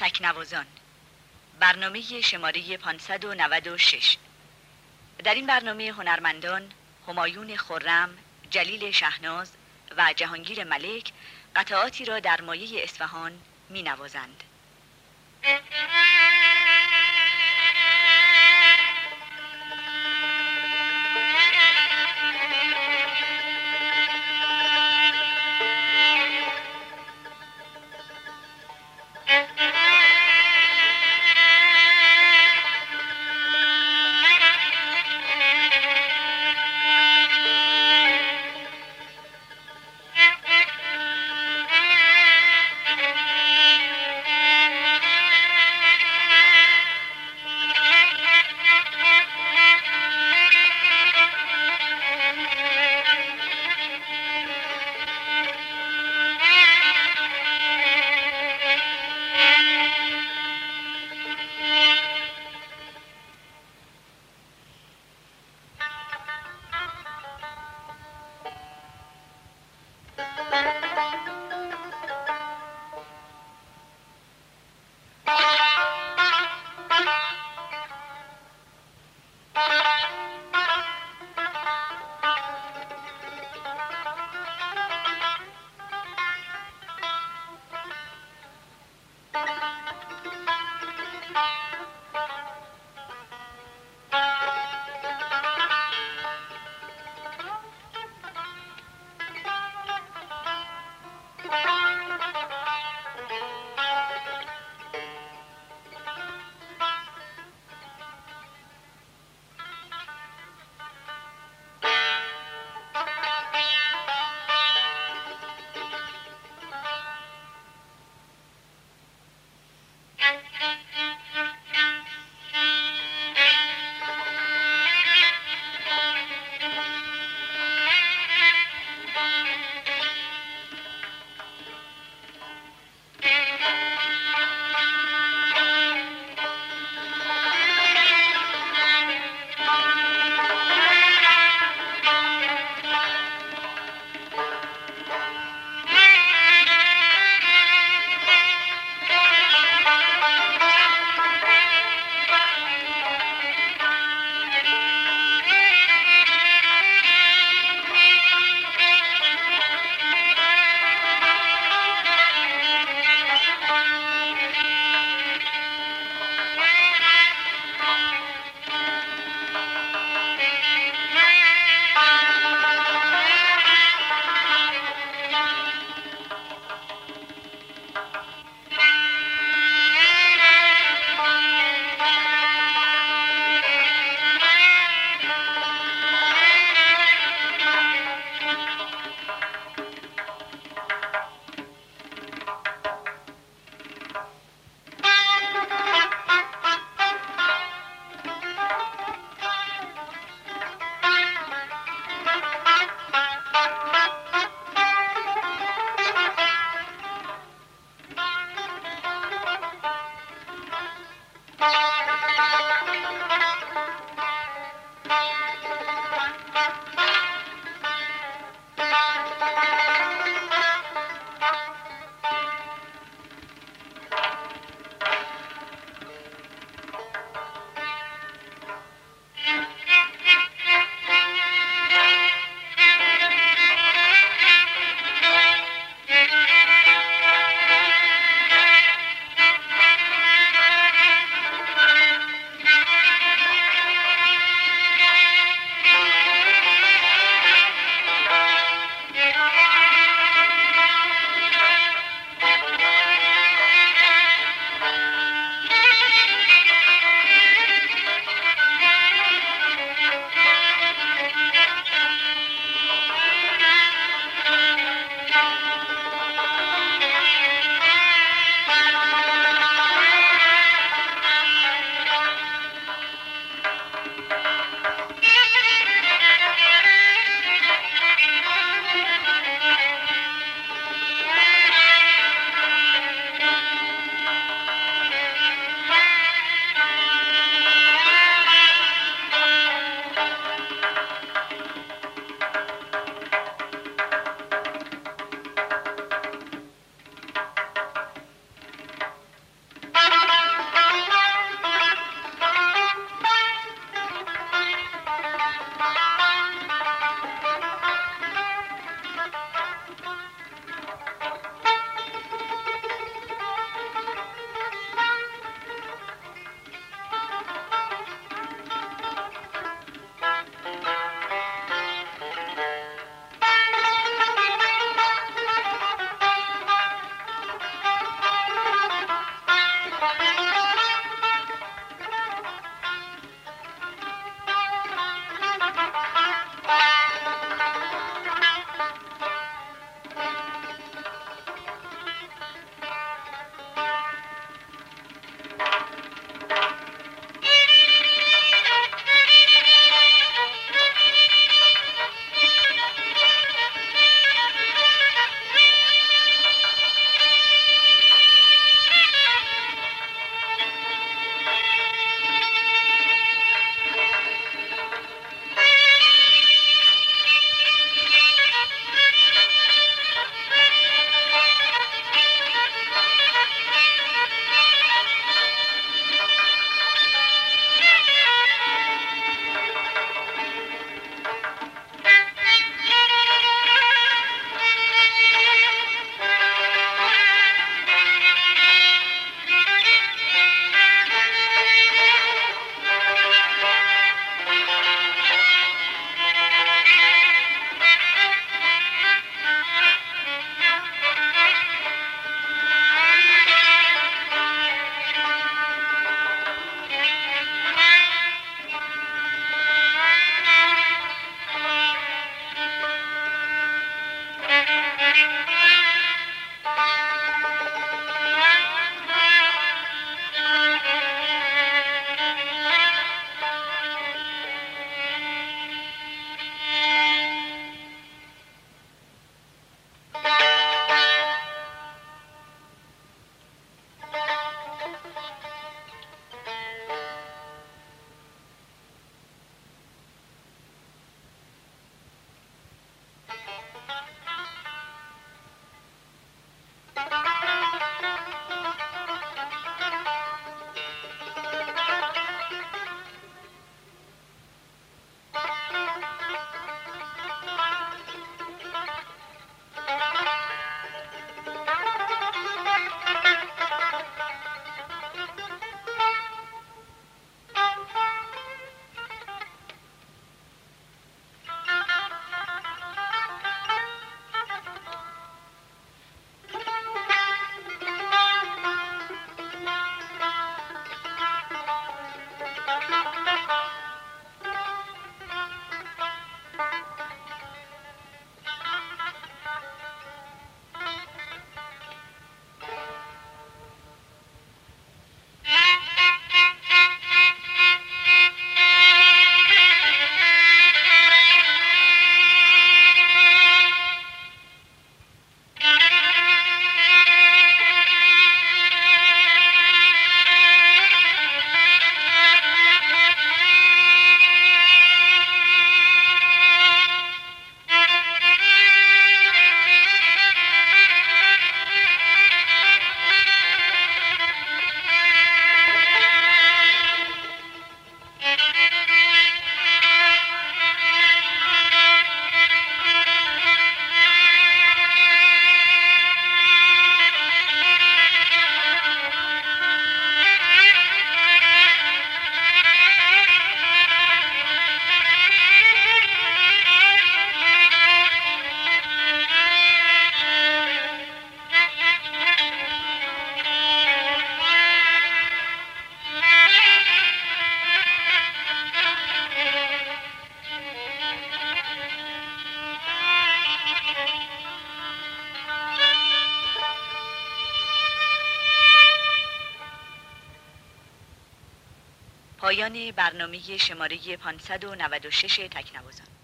تکنوازان برنامه شماره 596 در این برنامه هنرمندان همایون خرم، جلیل شهناز و جهانگیر ملک قطعاتی را در مایه اصفهان می نوازند. Bye. Thank you. پایان برنامه شماره 596 تکنوازان.